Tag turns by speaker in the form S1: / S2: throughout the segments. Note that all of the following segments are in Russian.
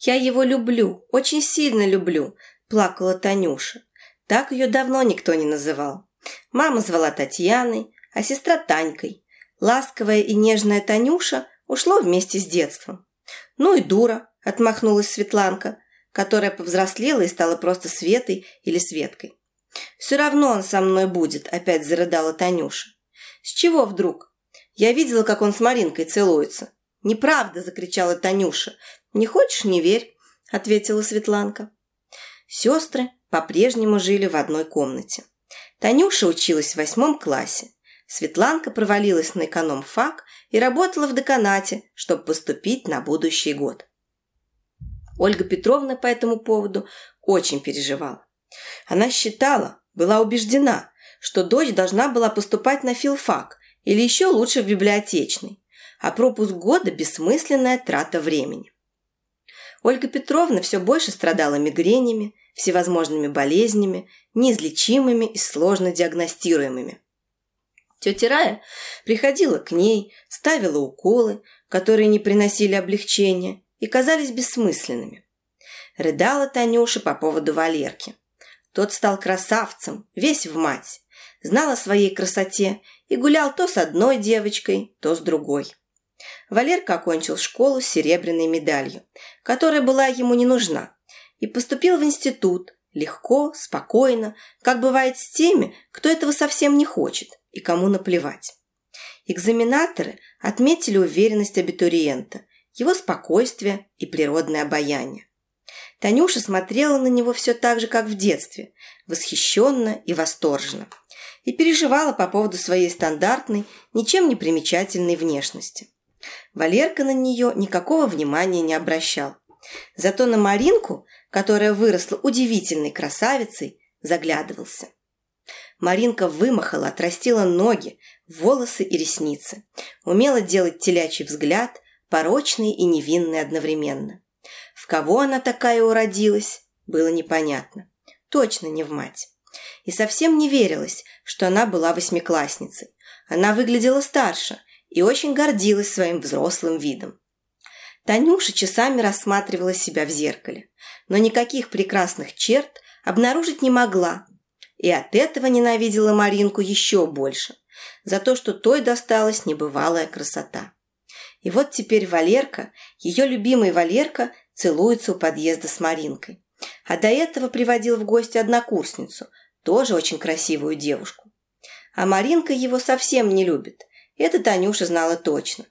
S1: «Я его люблю, очень сильно люблю», – плакала Танюша. Так ее давно никто не называл. Мама звала Татьяной, а сестра Танькой. Ласковая и нежная Танюша ушло вместе с детством. «Ну и дура», – отмахнулась Светланка, которая повзрослела и стала просто Светой или Светкой. «Все равно он со мной будет», – опять зарыдала Танюша. «С чего вдруг? Я видела, как он с Маринкой целуется». «Неправда!» – закричала Танюша. «Не хочешь – не верь», – ответила Светланка. Сестры по-прежнему жили в одной комнате. Танюша училась в восьмом классе. Светланка провалилась на эконом-фак и работала в деканате, чтобы поступить на будущий год. Ольга Петровна по этому поводу очень переживала. Она считала, была убеждена, что дочь должна была поступать на филфак или еще лучше в библиотечный, а пропуск года – бессмысленная трата времени. Ольга Петровна все больше страдала мигренями, всевозможными болезнями, неизлечимыми и сложно диагностируемыми. Тетя Рая приходила к ней, ставила уколы, которые не приносили облегчения и казались бессмысленными. Рыдала Танюша по поводу Валерки. Тот стал красавцем, весь в мать, знал о своей красоте и гулял то с одной девочкой, то с другой. Валерка окончил школу с серебряной медалью, которая была ему не нужна, и поступил в институт, легко, спокойно, как бывает с теми, кто этого совсем не хочет и кому наплевать. Экзаменаторы отметили уверенность абитуриента, его спокойствие и природное обаяние. Танюша смотрела на него все так же, как в детстве, восхищенно и восторженно, и переживала по поводу своей стандартной, ничем не примечательной внешности. Валерка на нее никакого внимания не обращал. Зато на Маринку, которая выросла удивительной красавицей, заглядывался. Маринка вымахала, отрастила ноги, волосы и ресницы. Умела делать телячий взгляд, порочный и невинный одновременно. В кого она такая уродилась, было непонятно. Точно не в мать. И совсем не верилось, что она была восьмиклассницей. Она выглядела старше и очень гордилась своим взрослым видом. Танюша часами рассматривала себя в зеркале, но никаких прекрасных черт обнаружить не могла, и от этого ненавидела Маринку еще больше, за то, что той досталась небывалая красота. И вот теперь Валерка, ее любимый Валерка, целуется у подъезда с Маринкой. А до этого приводил в гости однокурсницу, тоже очень красивую девушку. А Маринка его совсем не любит. Это Танюша знала точно.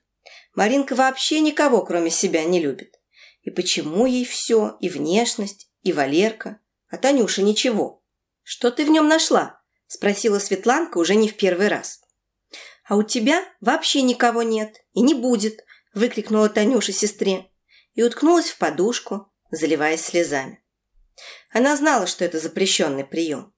S1: Маринка вообще никого, кроме себя, не любит. И почему ей все, и внешность, и Валерка, а Танюша ничего? Что ты в нем нашла? Спросила Светланка уже не в первый раз. А у тебя вообще никого нет и не будет, выкрикнула Танюша сестре и уткнулась в подушку, заливаясь слезами. Она знала, что это запрещенный прием.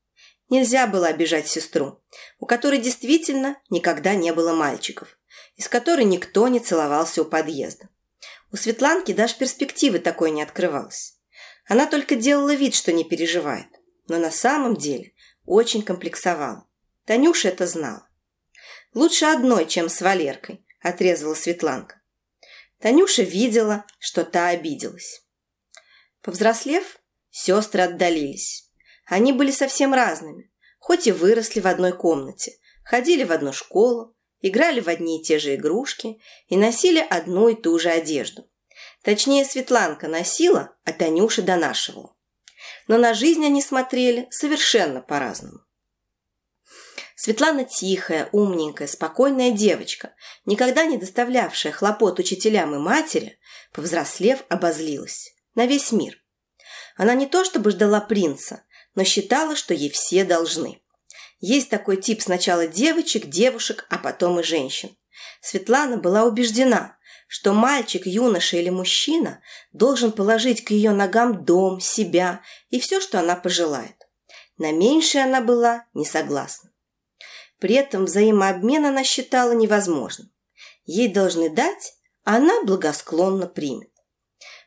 S1: Нельзя было обижать сестру, у которой действительно никогда не было мальчиков, из которой никто не целовался у подъезда. У Светланки даже перспективы такой не открывалось. Она только делала вид, что не переживает, но на самом деле очень комплексовала. Танюша это знала. «Лучше одной, чем с Валеркой», – отрезала Светланка. Танюша видела, что та обиделась. Повзрослев, сестры отдалились. Они были совсем разными, хоть и выросли в одной комнате, ходили в одну школу, играли в одни и те же игрушки и носили одну и ту же одежду. Точнее, Светланка носила, а Танюша донашивала. Но на жизнь они смотрели совершенно по-разному. Светлана тихая, умненькая, спокойная девочка, никогда не доставлявшая хлопот учителям и матери, повзрослев, обозлилась. На весь мир. Она не то чтобы ждала принца, но считала, что ей все должны. Есть такой тип сначала девочек, девушек, а потом и женщин. Светлана была убеждена, что мальчик, юноша или мужчина должен положить к ее ногам дом, себя и все, что она пожелает. На меньшее она была не согласна. При этом взаимообмен она считала невозможным. Ей должны дать, а она благосклонно примет.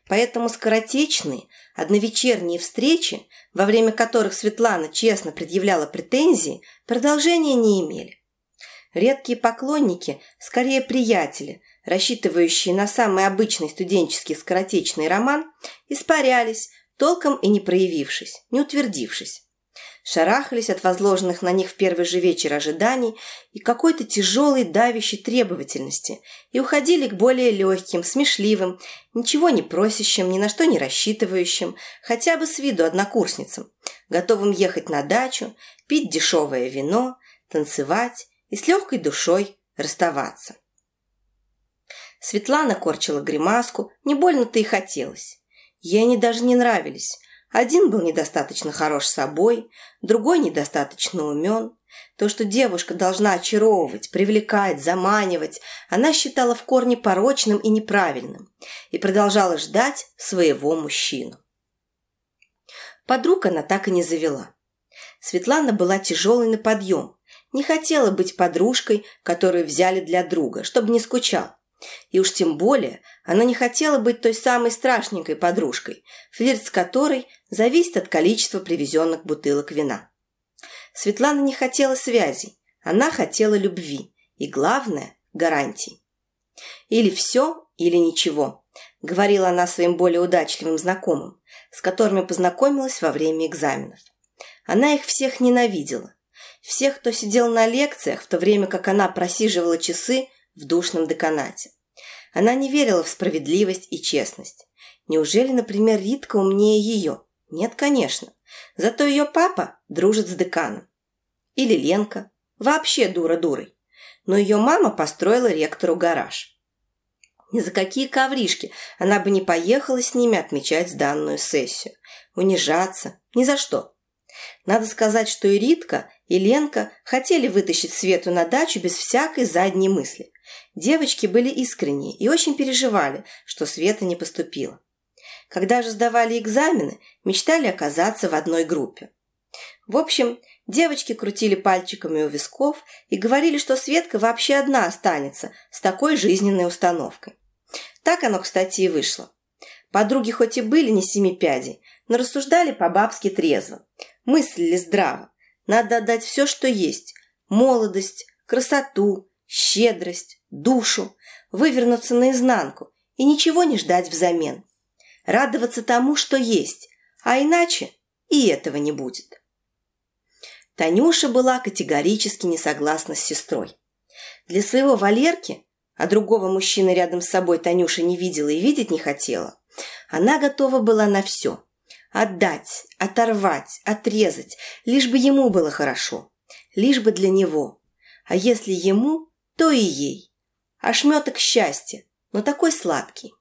S1: Поэтому скоротечные, одновечерние встречи, во время которых Светлана честно предъявляла претензии, продолжения не имели. Редкие поклонники, скорее приятели, рассчитывающие на самый обычный студенческий скоротечный роман, испарялись, толком и не проявившись, не утвердившись. Шарахались от возложенных на них в первый же вечер ожиданий и какой-то тяжелой давящей требовательности и уходили к более легким, смешливым, ничего не просящим, ни на что не рассчитывающим, хотя бы с виду однокурсницам, готовым ехать на дачу, пить дешевое вино, танцевать и с легкой душой расставаться. Светлана корчила гримаску, не больно-то и хотелось. Ей они даже не нравились. Один был недостаточно хорош собой, другой недостаточно умен. То, что девушка должна очаровывать, привлекать, заманивать, она считала в корне порочным и неправильным и продолжала ждать своего мужчину. Подруг она так и не завела. Светлана была тяжелой на подъем, не хотела быть подружкой, которую взяли для друга, чтобы не скучал. И уж тем более она не хотела быть той самой страшненькой подружкой, флирт с которой зависит от количества привезенных бутылок вина. Светлана не хотела связей, она хотела любви и, главное, гарантий. Или все, или ничего, говорила она своим более удачливым знакомым, с которыми познакомилась во время экзаменов. Она их всех ненавидела. Всех, кто сидел на лекциях, в то время как она просиживала часы в душном деканате. Она не верила в справедливость и честность. Неужели, например, Ритка умнее ее? Нет, конечно. Зато ее папа дружит с деканом. Или Ленка. Вообще дура дурой. Но ее мама построила ректору гараж. Ни за какие ковришки она бы не поехала с ними отмечать данную сессию. Унижаться. Ни за что. Надо сказать, что и Ритка, и Ленка хотели вытащить Свету на дачу без всякой задней мысли. Девочки были искренние и очень переживали, что Света не поступила. Когда же сдавали экзамены, мечтали оказаться в одной группе. В общем, девочки крутили пальчиками у висков и говорили, что Светка вообще одна останется с такой жизненной установкой. Так оно, кстати, и вышло. Подруги хоть и были не семи пядей, но рассуждали по-бабски трезво, мыслили здраво. Надо отдать все, что есть – молодость, красоту, щедрость, душу, вывернуться наизнанку и ничего не ждать взамен. Радоваться тому, что есть, а иначе и этого не будет. Танюша была категорически не согласна с сестрой. Для своего Валерки, а другого мужчины рядом с собой Танюша не видела и видеть не хотела, она готова была на все. Отдать, оторвать, отрезать, лишь бы ему было хорошо, лишь бы для него. А если ему, то и ей. Ошметок счастья, но такой сладкий.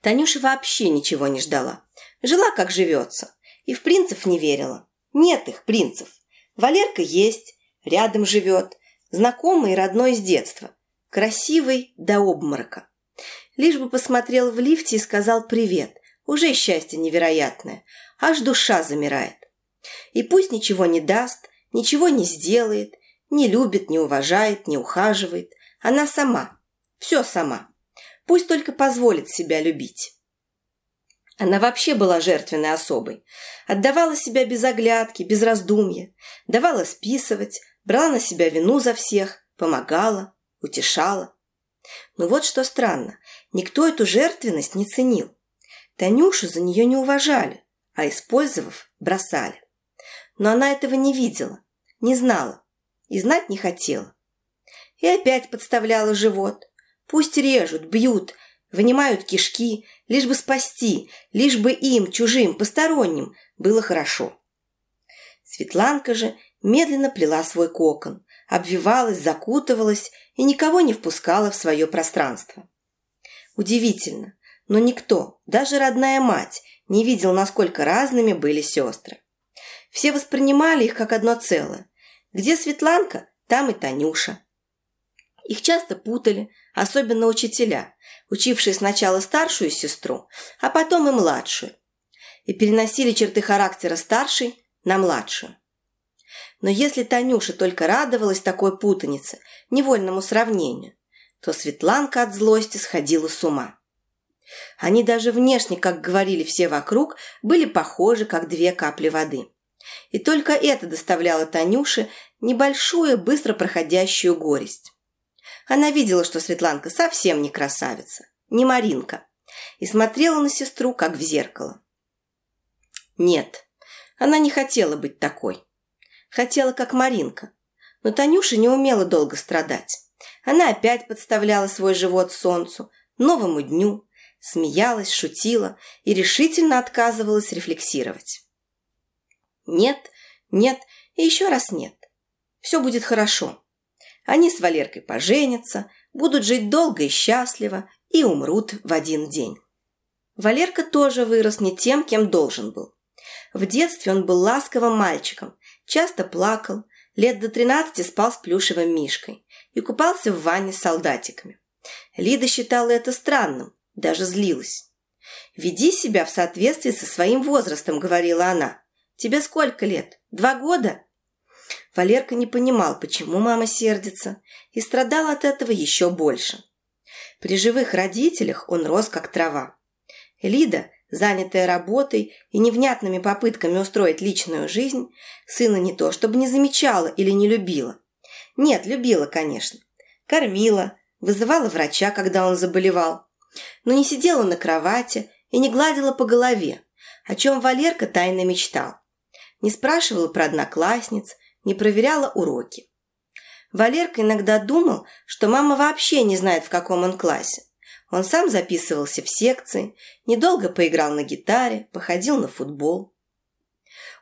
S1: Танюша вообще ничего не ждала. Жила, как живется. И в принцев не верила. Нет их, принцев. Валерка есть, рядом живет. Знакомый и родной с детства. Красивый до обморока. Лишь бы посмотрел в лифте и сказал «привет». Уже счастье невероятное. Аж душа замирает. И пусть ничего не даст, ничего не сделает, не любит, не уважает, не ухаживает. Она сама. Все сама. Пусть только позволит себя любить. Она вообще была жертвенной особой. Отдавала себя без оглядки, без раздумья. Давала списывать, брала на себя вину за всех, помогала, утешала. Но вот что странно, никто эту жертвенность не ценил. Танюшу за нее не уважали, а использовав, бросали. Но она этого не видела, не знала и знать не хотела. И опять подставляла живот, Пусть режут, бьют, вынимают кишки, лишь бы спасти, лишь бы им, чужим, посторонним, было хорошо. Светланка же медленно плела свой кокон, обвивалась, закутывалась и никого не впускала в свое пространство. Удивительно, но никто, даже родная мать, не видел, насколько разными были сестры. Все воспринимали их как одно целое. Где Светланка, там и Танюша. Их часто путали, особенно учителя, учившие сначала старшую сестру, а потом и младшую, и переносили черты характера старшей на младшую. Но если Танюша только радовалась такой путанице, невольному сравнению, то Светланка от злости сходила с ума. Они даже внешне, как говорили все вокруг, были похожи, как две капли воды. И только это доставляло Танюше небольшую, быстро проходящую горесть. Она видела, что Светланка совсем не красавица, не Маринка, и смотрела на сестру, как в зеркало. Нет, она не хотела быть такой. Хотела, как Маринка. Но Танюша не умела долго страдать. Она опять подставляла свой живот солнцу, новому дню, смеялась, шутила и решительно отказывалась рефлексировать. Нет, нет и еще раз нет. Все будет хорошо. Они с Валеркой поженятся, будут жить долго и счастливо и умрут в один день. Валерка тоже вырос не тем, кем должен был. В детстве он был ласковым мальчиком, часто плакал, лет до 13 спал с плюшевым мишкой и купался в ванне с солдатиками. Лида считала это странным, даже злилась. «Веди себя в соответствии со своим возрастом», — говорила она. «Тебе сколько лет? Два года?» Валерка не понимал, почему мама сердится, и страдал от этого еще больше. При живых родителях он рос как трава. Лида, занятая работой и невнятными попытками устроить личную жизнь, сына не то чтобы не замечала или не любила. Нет, любила, конечно. Кормила, вызывала врача, когда он заболевал. Но не сидела на кровати и не гладила по голове, о чем Валерка тайно мечтал. Не спрашивала про одноклассниц, не проверяла уроки. Валерка иногда думал, что мама вообще не знает, в каком он классе. Он сам записывался в секции, недолго поиграл на гитаре, походил на футбол.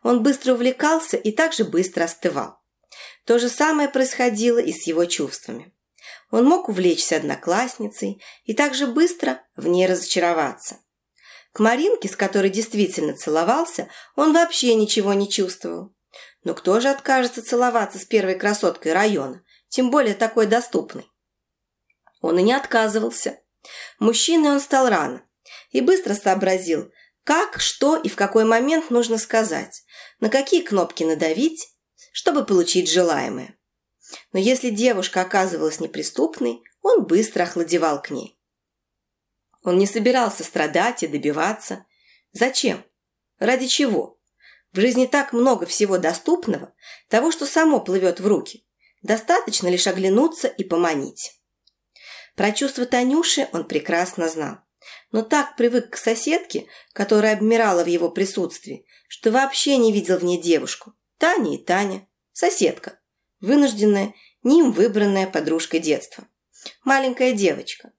S1: Он быстро увлекался и также быстро остывал. То же самое происходило и с его чувствами. Он мог увлечься одноклассницей и также быстро в ней разочароваться. К Маринке, с которой действительно целовался, он вообще ничего не чувствовал. Но кто же откажется целоваться с первой красоткой района, тем более такой доступной? Он и не отказывался. Мужчиной он стал рано и быстро сообразил, как, что и в какой момент нужно сказать, на какие кнопки надавить, чтобы получить желаемое. Но если девушка оказывалась неприступной, он быстро охладевал к ней. Он не собирался страдать и добиваться. Зачем? Ради чего? В жизни так много всего доступного, того, что само плывет в руки. Достаточно лишь оглянуться и поманить. Про чувства Танюши он прекрасно знал. Но так привык к соседке, которая обмирала в его присутствии, что вообще не видел в ней девушку. Таня и Таня. Соседка. Вынужденная, ним выбранная подружкой детства. Маленькая девочка.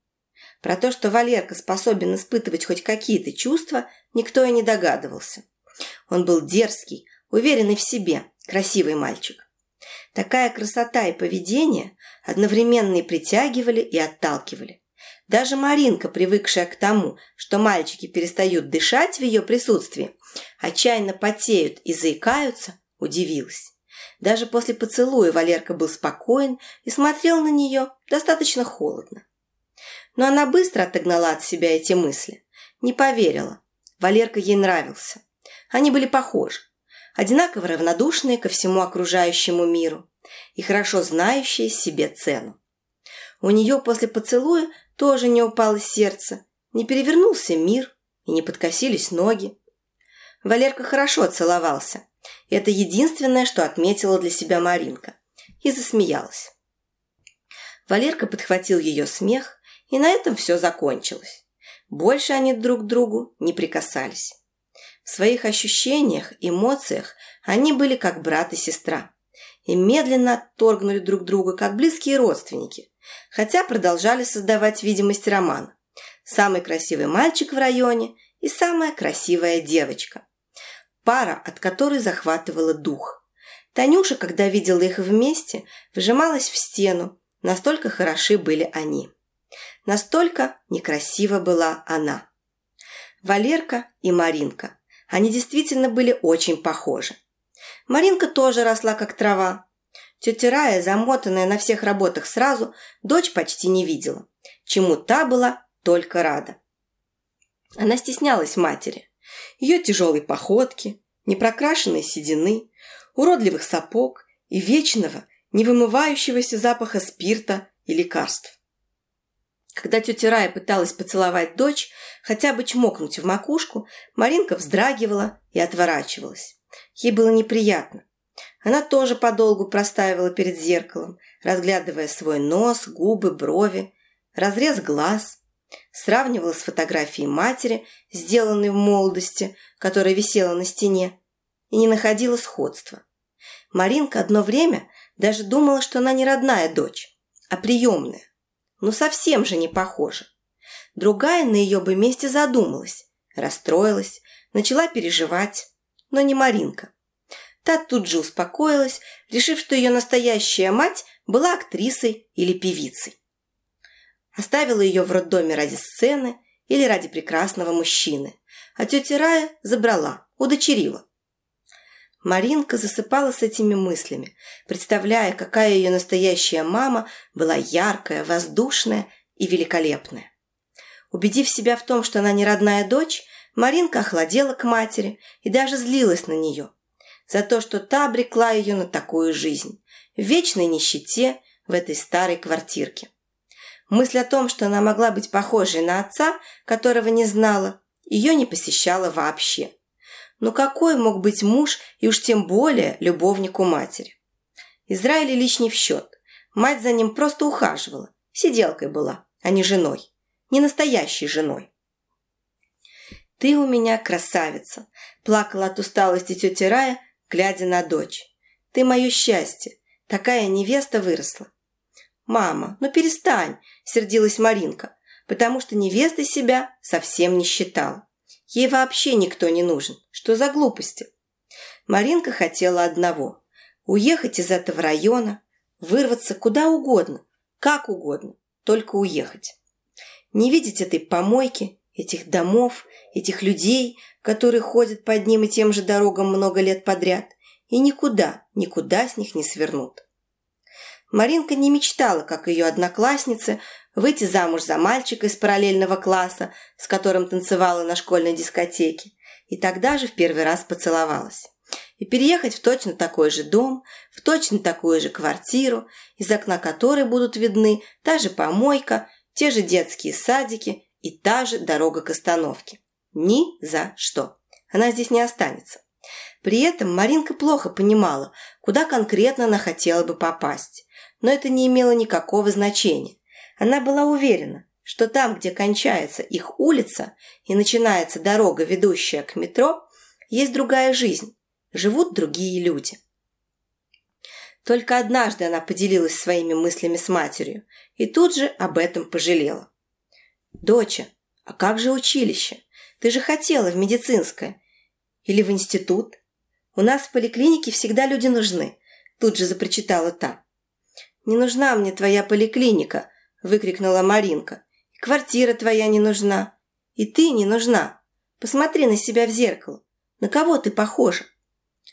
S1: Про то, что Валерка способен испытывать хоть какие-то чувства, никто и не догадывался. Он был дерзкий, уверенный в себе, красивый мальчик. Такая красота и поведение одновременно и притягивали, и отталкивали. Даже Маринка, привыкшая к тому, что мальчики перестают дышать в ее присутствии, отчаянно потеют и заикаются, удивилась. Даже после поцелуя Валерка был спокоен и смотрел на нее достаточно холодно. Но она быстро отогнала от себя эти мысли. Не поверила. Валерка ей нравился. Они были похожи. Одинаково равнодушные ко всему окружающему миру и хорошо знающие себе цену. У нее после поцелуя тоже не упало сердце, не перевернулся мир и не подкосились ноги. Валерка хорошо целовался. Это единственное, что отметила для себя Маринка. И засмеялась. Валерка подхватил ее смех, и на этом все закончилось. Больше они друг к другу не прикасались. В своих ощущениях, эмоциях они были как брат и сестра. И медленно отторгнули друг друга, как близкие родственники, хотя продолжали создавать видимость романа. Самый красивый мальчик в районе и самая красивая девочка. Пара, от которой захватывала дух. Танюша, когда видела их вместе, вжималась в стену, настолько хороши были они. Настолько некрасива была она. Валерка и Маринка. Они действительно были очень похожи. Маринка тоже росла как трава. Тетя Рая, замотанная на всех работах сразу, дочь почти не видела, чему та была только рада. Она стеснялась матери, ее тяжелой походки, непрокрашенной седины, уродливых сапог и вечного, невымывающегося запаха спирта и лекарств. Когда тетя Рая пыталась поцеловать дочь, хотя бы чмокнуть в макушку, Маринка вздрагивала и отворачивалась. Ей было неприятно. Она тоже подолгу простаивала перед зеркалом, разглядывая свой нос, губы, брови, разрез глаз, сравнивала с фотографией матери, сделанной в молодости, которая висела на стене, и не находила сходства. Маринка одно время даже думала, что она не родная дочь, а приемная. Ну совсем же не похожа. Другая на ее бы месте задумалась, расстроилась, начала переживать, но не Маринка. Та тут же успокоилась, решив, что ее настоящая мать была актрисой или певицей. Оставила ее в роддоме ради сцены или ради прекрасного мужчины, а тетя Рая забрала, удочерила. Маринка засыпала с этими мыслями, представляя, какая ее настоящая мама была яркая, воздушная и великолепная. Убедив себя в том, что она не родная дочь, Маринка охладела к матери и даже злилась на нее за то, что та обрекла ее на такую жизнь, в вечной нищете в этой старой квартирке. Мысль о том, что она могла быть похожей на отца, которого не знала, ее не посещала вообще. Но какой мог быть муж и уж тем более любовник у матери? Израиль не в счет. Мать за ним просто ухаживала. Сиделкой была, а не женой. Не настоящей женой. «Ты у меня красавица!» – плакала от усталости тетя Рая, глядя на дочь. «Ты мое счастье! Такая невеста выросла!» «Мама, ну перестань!» – сердилась Маринка, потому что невестой себя совсем не считала. Ей вообще никто не нужен. Что за глупости? Маринка хотела одного – уехать из этого района, вырваться куда угодно, как угодно, только уехать. Не видеть этой помойки, этих домов, этих людей, которые ходят по одним и тем же дорогам много лет подряд, и никуда, никуда с них не свернут. Маринка не мечтала, как ее одноклассницы, выйти замуж за мальчика из параллельного класса, с которым танцевала на школьной дискотеке, и тогда же в первый раз поцеловалась. И переехать в точно такой же дом, в точно такую же квартиру, из окна которой будут видны та же помойка, те же детские садики и та же дорога к остановке. Ни за что. Она здесь не останется. При этом Маринка плохо понимала, куда конкретно она хотела бы попасть. Но это не имело никакого значения. Она была уверена, что там, где кончается их улица и начинается дорога, ведущая к метро, есть другая жизнь, живут другие люди. Только однажды она поделилась своими мыслями с матерью и тут же об этом пожалела. «Доча, а как же училище? Ты же хотела в медицинское. Или в институт? У нас в поликлинике всегда люди нужны», тут же запричитала та. «Не нужна мне твоя поликлиника», – выкрикнула Маринка. «И квартира твоя не нужна. И ты не нужна. Посмотри на себя в зеркало. На кого ты похожа?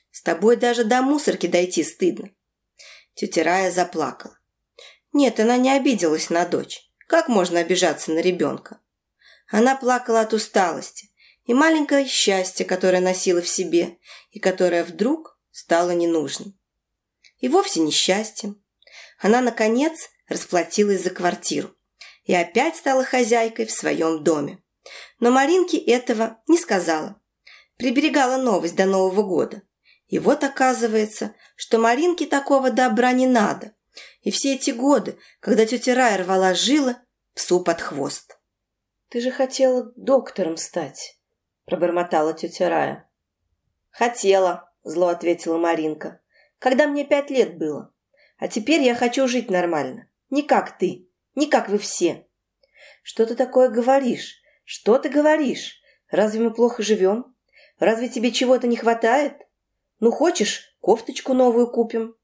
S1: С тобой даже до мусорки дойти стыдно». Тетя Рая заплакала. Нет, она не обиделась на дочь. Как можно обижаться на ребенка? Она плакала от усталости и маленькое счастье, которое носила в себе и которое вдруг стало ненужным. И вовсе не счастьем. Она, наконец, расплатилась за квартиру и опять стала хозяйкой в своем доме. Но Маринке этого не сказала. Приберегала новость до Нового года. И вот оказывается, что Маринке такого добра не надо. И все эти годы, когда тетя Рая рвала жила, псу под хвост. «Ты же хотела доктором стать», – пробормотала тетя Рая. «Хотела», – зло ответила Маринка, – «когда мне пять лет было. А теперь я хочу жить нормально. Не как ты, не как вы все. Что ты такое говоришь? Что ты говоришь? Разве мы плохо живем? Разве тебе чего-то не хватает? Ну, хочешь, кофточку новую купим?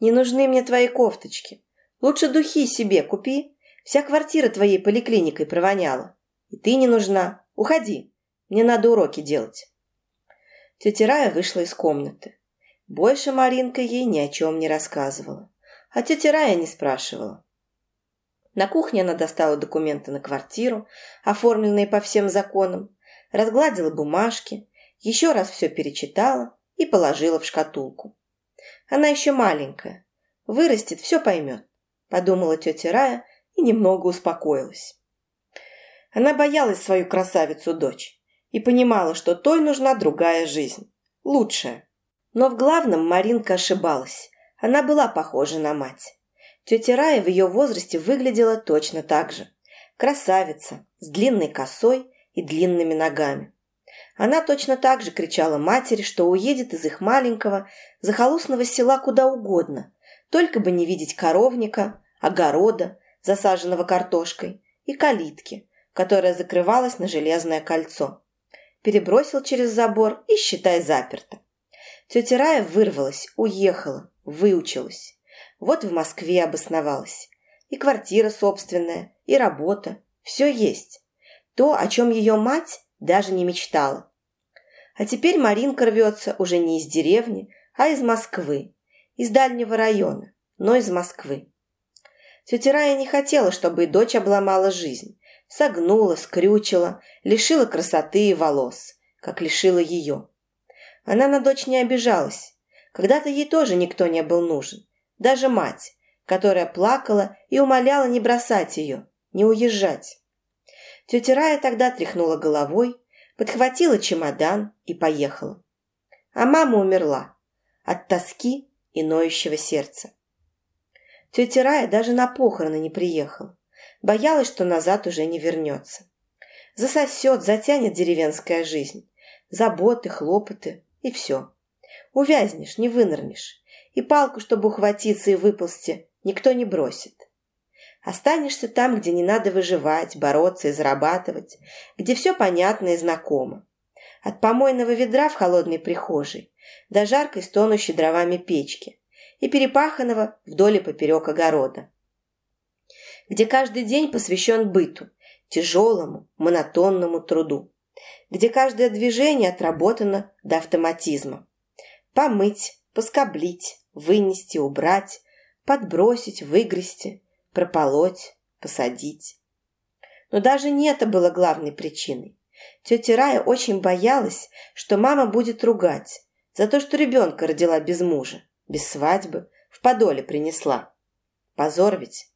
S1: Не нужны мне твои кофточки. Лучше духи себе купи. Вся квартира твоей поликлиникой провоняла. И ты не нужна. Уходи. Мне надо уроки делать. Тетя Рая вышла из комнаты. Больше Маринка ей ни о чем не рассказывала а тетя Рая не спрашивала. На кухне она достала документы на квартиру, оформленные по всем законам, разгладила бумажки, еще раз все перечитала и положила в шкатулку. Она еще маленькая, вырастет, все поймет, подумала тетя Рая и немного успокоилась. Она боялась свою красавицу-дочь и понимала, что той нужна другая жизнь, лучшая. Но в главном Маринка ошибалась. Она была похожа на мать. Тетя Рая в ее возрасте выглядела точно так же. Красавица, с длинной косой и длинными ногами. Она точно так же кричала матери, что уедет из их маленького, захолустного села куда угодно, только бы не видеть коровника, огорода, засаженного картошкой, и калитки, которая закрывалась на железное кольцо. Перебросил через забор и, считай, заперто. Тетя Рая вырвалась, уехала, выучилась. Вот в Москве обосновалась. И квартира собственная, и работа. Все есть. То, о чем ее мать даже не мечтала. А теперь Маринка рвется уже не из деревни, а из Москвы. Из дальнего района, но из Москвы. Тетя Рая не хотела, чтобы и дочь обломала жизнь. Согнула, скрючила, лишила красоты и волос, как лишила ее. Она на дочь не обижалась. Когда-то ей тоже никто не был нужен. Даже мать, которая плакала и умоляла не бросать ее, не уезжать. Тетя Рая тогда тряхнула головой, подхватила чемодан и поехала. А мама умерла от тоски и ноющего сердца. Тетя Рая даже на похороны не приехала. Боялась, что назад уже не вернется. Засосет, затянет деревенская жизнь. Заботы, хлопоты и все. Увязнешь, не вынырнешь. И палку, чтобы ухватиться и выползти, никто не бросит. Останешься там, где не надо выживать, бороться и зарабатывать, где все понятно и знакомо. От помойного ведра в холодной прихожей до жаркой стонущей дровами печки и перепаханного вдоль и поперек огорода, где каждый день посвящен быту, тяжелому, монотонному труду где каждое движение отработано до автоматизма. Помыть, поскоблить, вынести, убрать, подбросить, выгрести, прополоть, посадить. Но даже не это было главной причиной. Тетя Рая очень боялась, что мама будет ругать за то, что ребенка родила без мужа, без свадьбы, в подоле принесла. Позор ведь.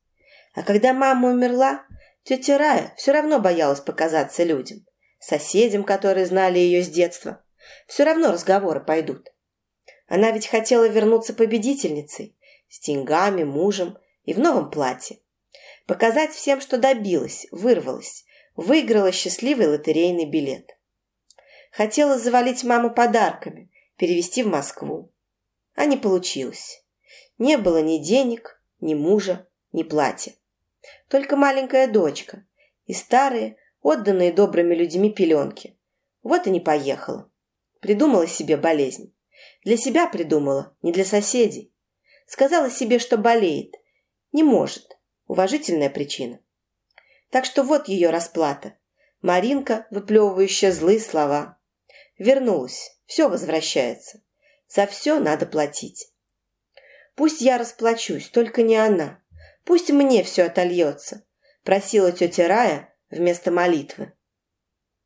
S1: А когда мама умерла, тетя Рая все равно боялась показаться людям соседям, которые знали ее с детства. Все равно разговоры пойдут. Она ведь хотела вернуться победительницей, с деньгами, мужем и в новом платье. Показать всем, что добилась, вырвалась, выиграла счастливый лотерейный билет. Хотела завалить маму подарками, перевести в Москву. А не получилось. Не было ни денег, ни мужа, ни платья. Только маленькая дочка и старые, отданные добрыми людьми пеленки. Вот и не поехала. Придумала себе болезнь. Для себя придумала, не для соседей. Сказала себе, что болеет. Не может. Уважительная причина. Так что вот ее расплата. Маринка, выплевывающая злые слова. Вернулась. Все возвращается. За все надо платить. Пусть я расплачусь, только не она. Пусть мне все отольется. Просила тетя Рая, вместо молитвы.